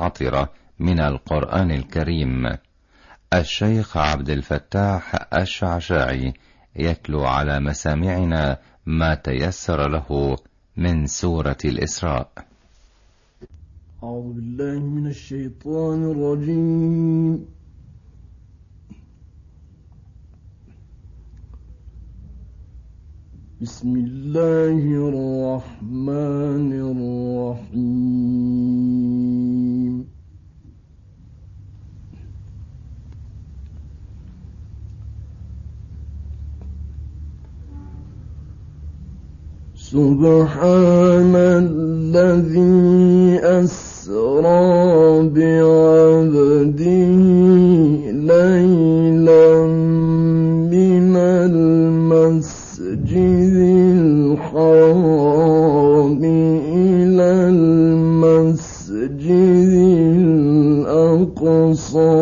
المنحطرة من القرآن الكريم. الشيخ عبد الفتاح الشعشاعي يتلو على مسامعنا ما تيسر له من سورة الإسراء. أعوذ بالله من الشيطان الرجيم. بسم الله الرحمن الرحيم. سبحان الذي أسرى بعبده ليلا من المسجد الحرام إلى المسجد الأقصى.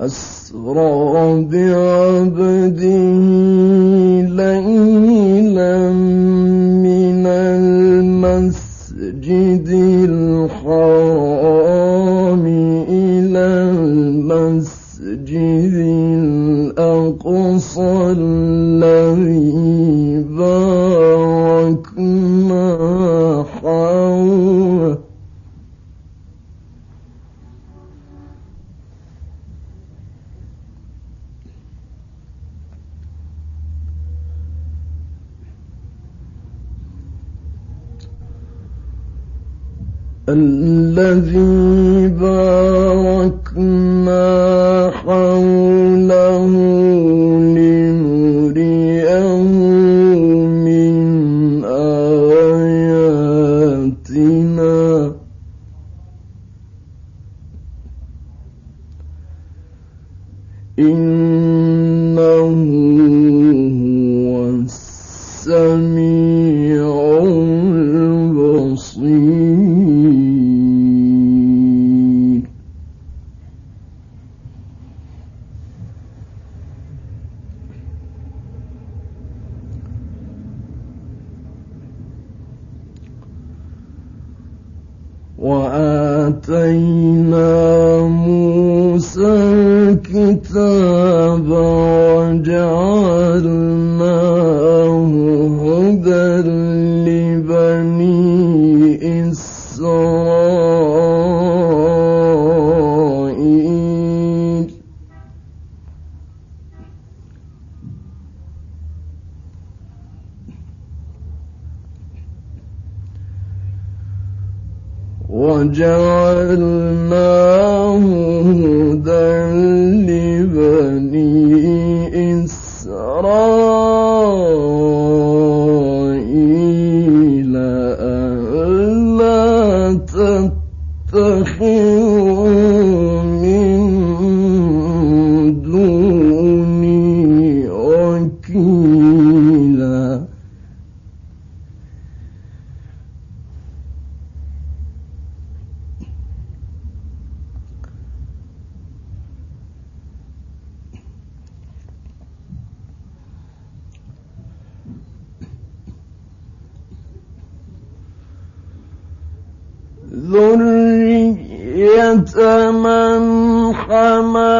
أسرى بعبده الذي باركنا الكتاب وجعلناه هدى لبني إسرائيل. وجعلناه من حملنا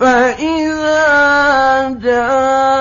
فإذا جاء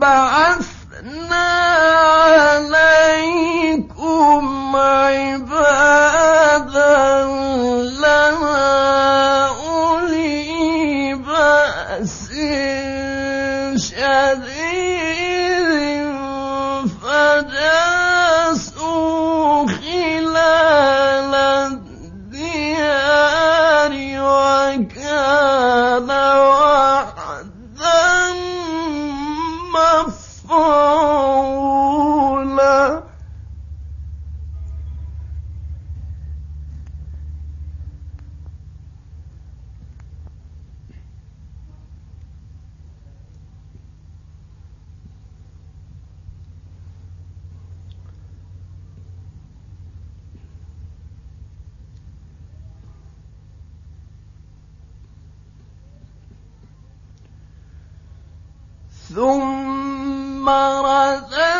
بعثنا ثم رددنا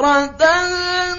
رددنا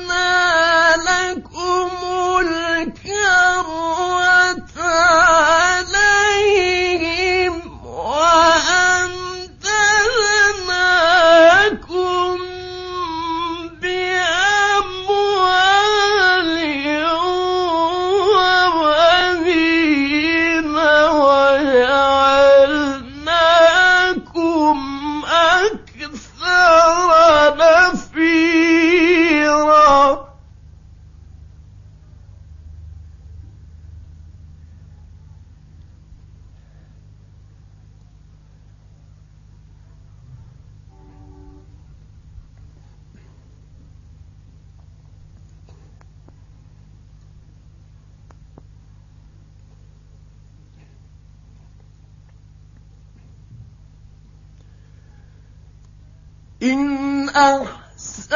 إن أحسنتم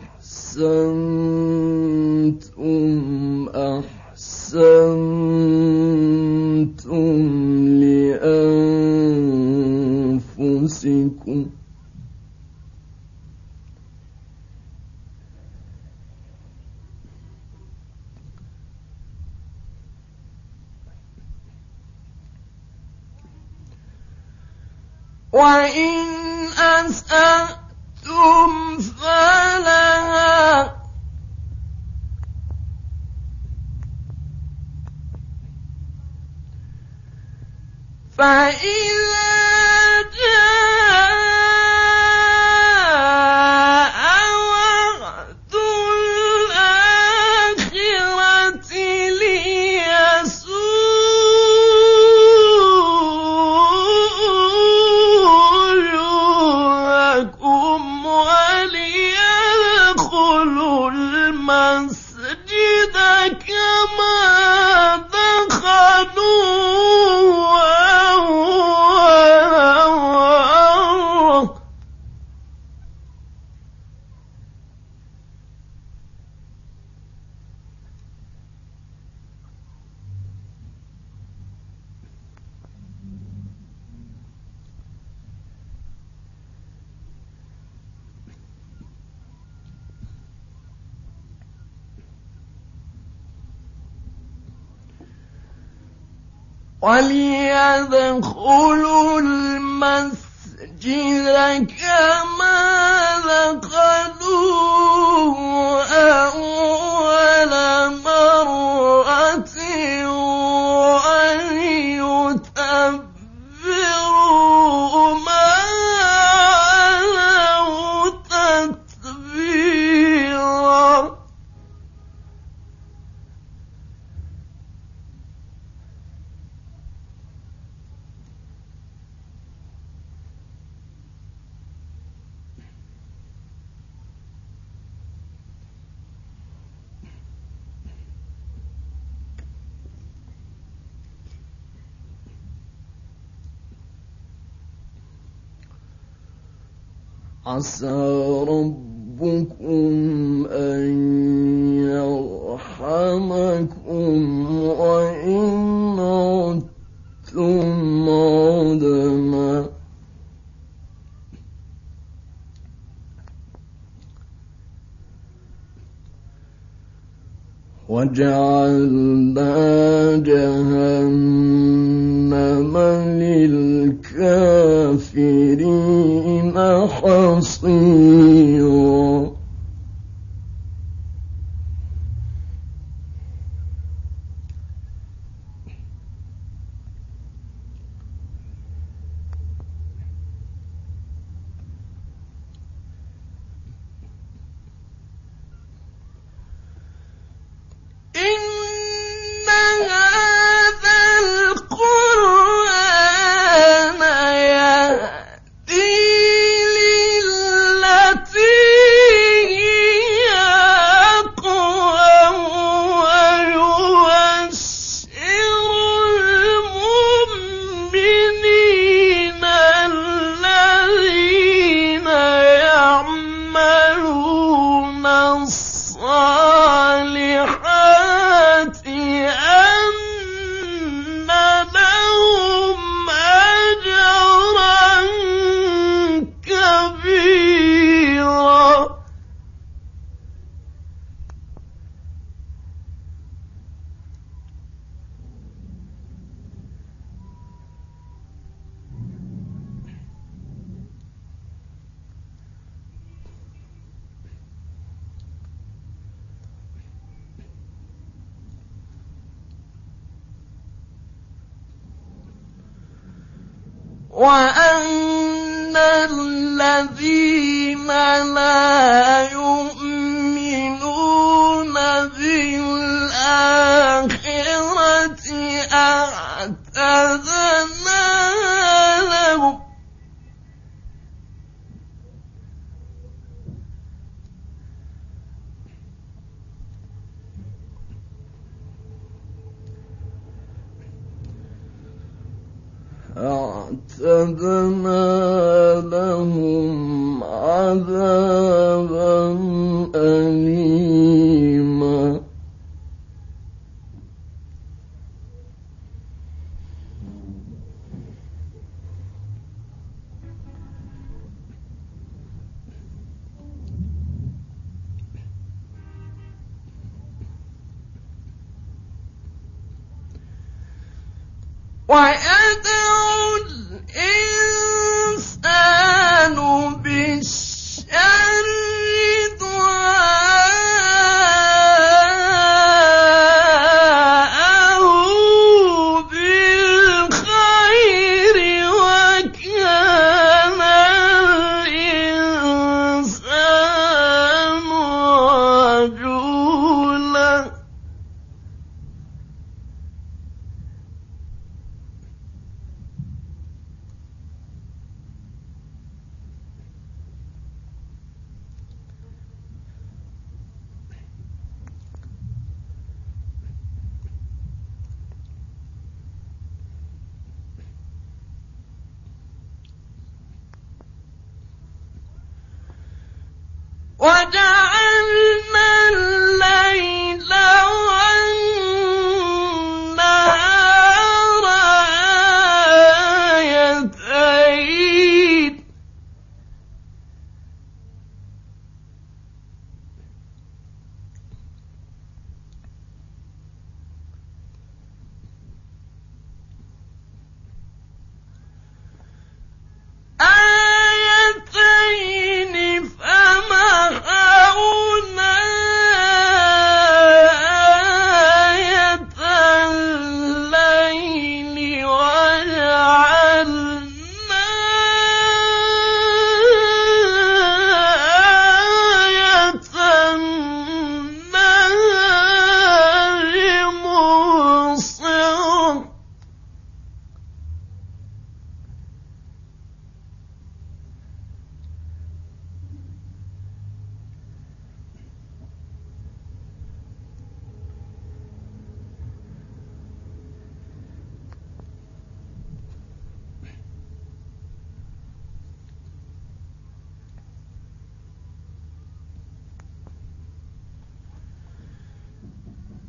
أحسنتم أحسنتم لأنفسكم. وإن أسأتم فلها فإذا جاء وليدخلوا المسجد كما دخلوه عسى ربكم أن يرحمكم وإن عدتم عدنا وجعلنا جهنم للكافرين. حصيرا 啊あ、あ、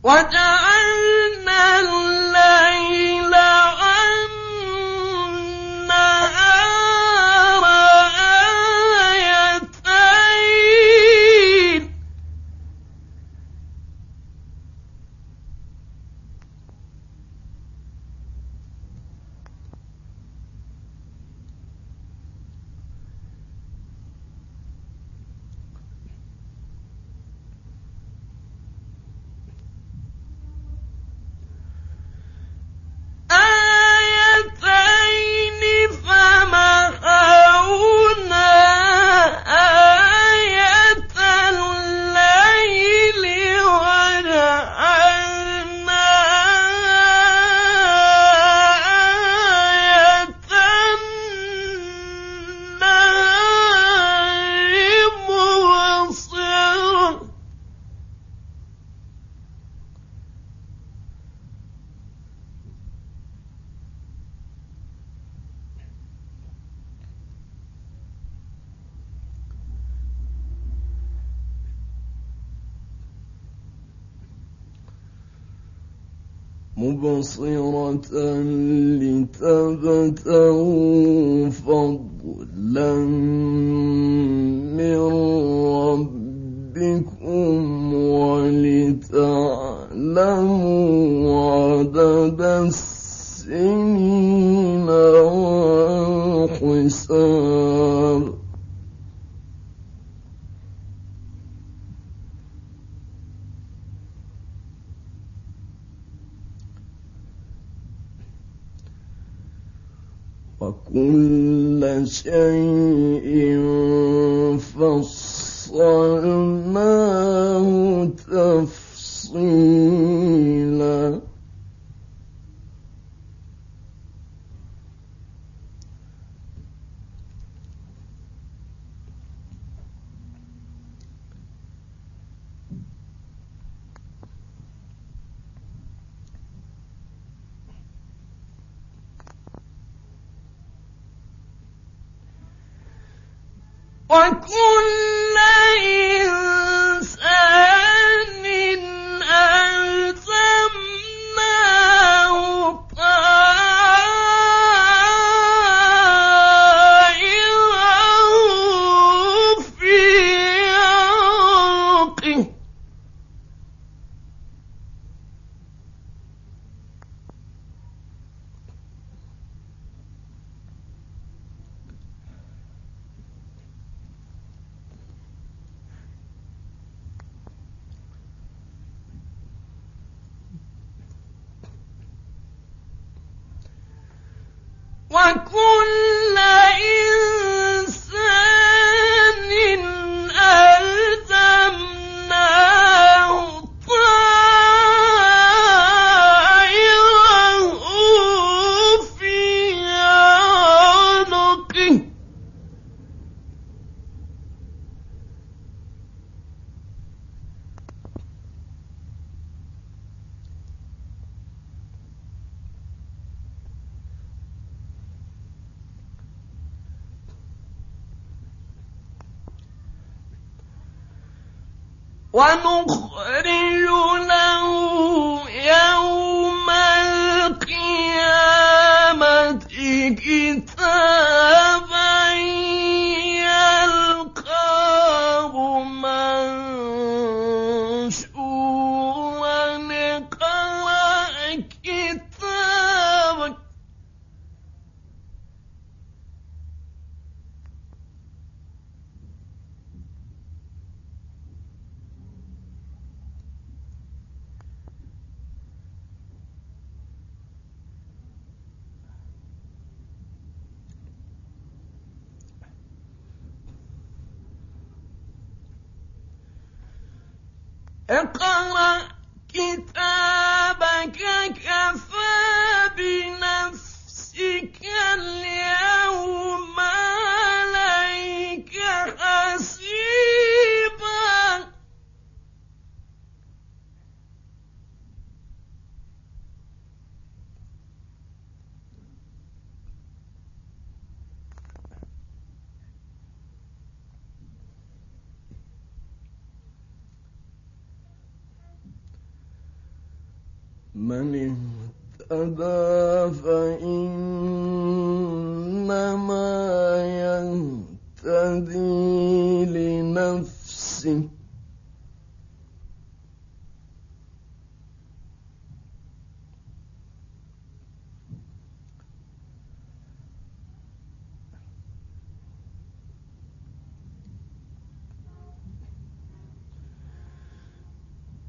وجعلنا مبصرة لتبتغوا فضلا من ربكم ولتعلموا عدد السنين والحساب وكل شيء فصلناه ونخرج اقرأ كتابك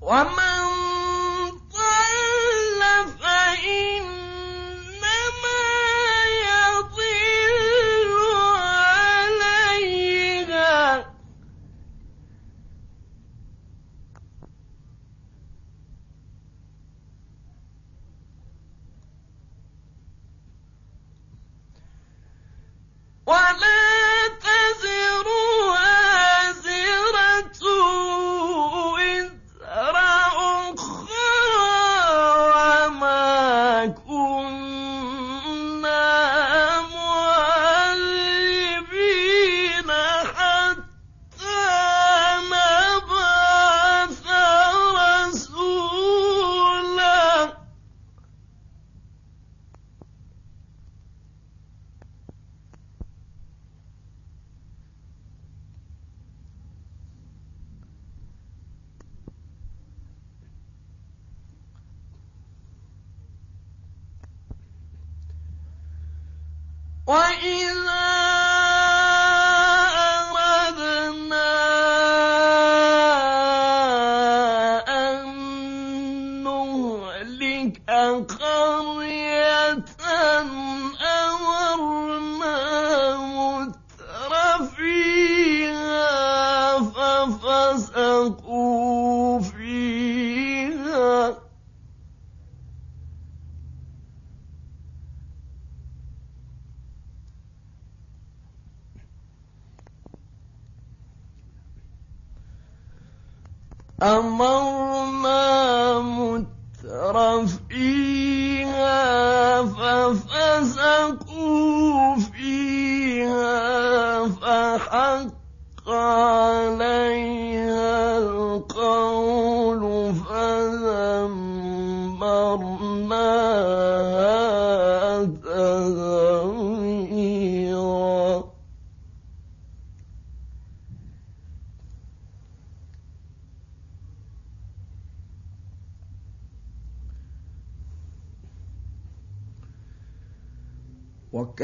ومن وإذا أمرنا متر فيها ففسقوا فيها فحق عليها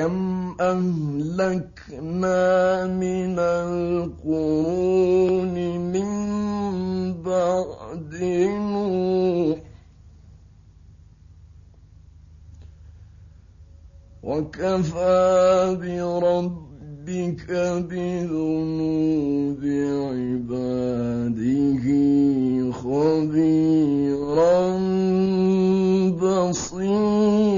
وكم أهلكنا من القرون من بعد نوح وكفى بربك بذنوب عباده خبيرا بصيرا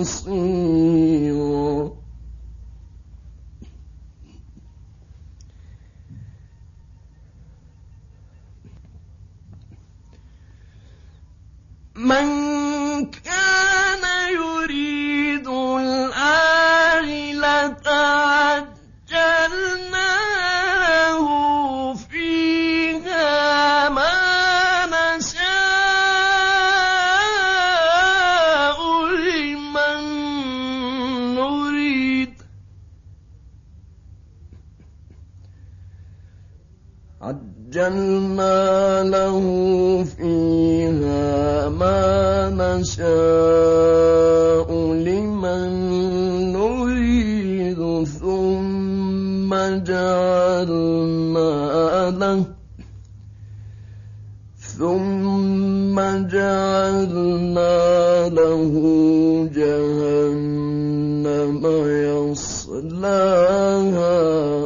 بصيرا ثم جعلنا له جهنم يصلاها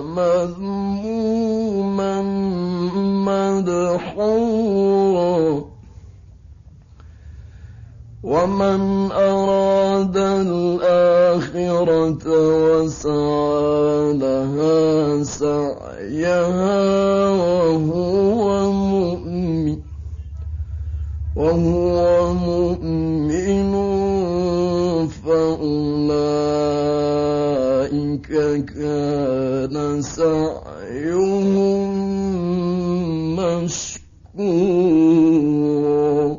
مذموما مدحورا. ومن أراد الآخرة وسعى لها سعيها كان سعيهم مشكورا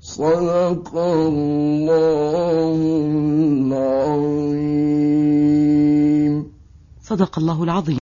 صدق الله العظيم صدق الله العظيم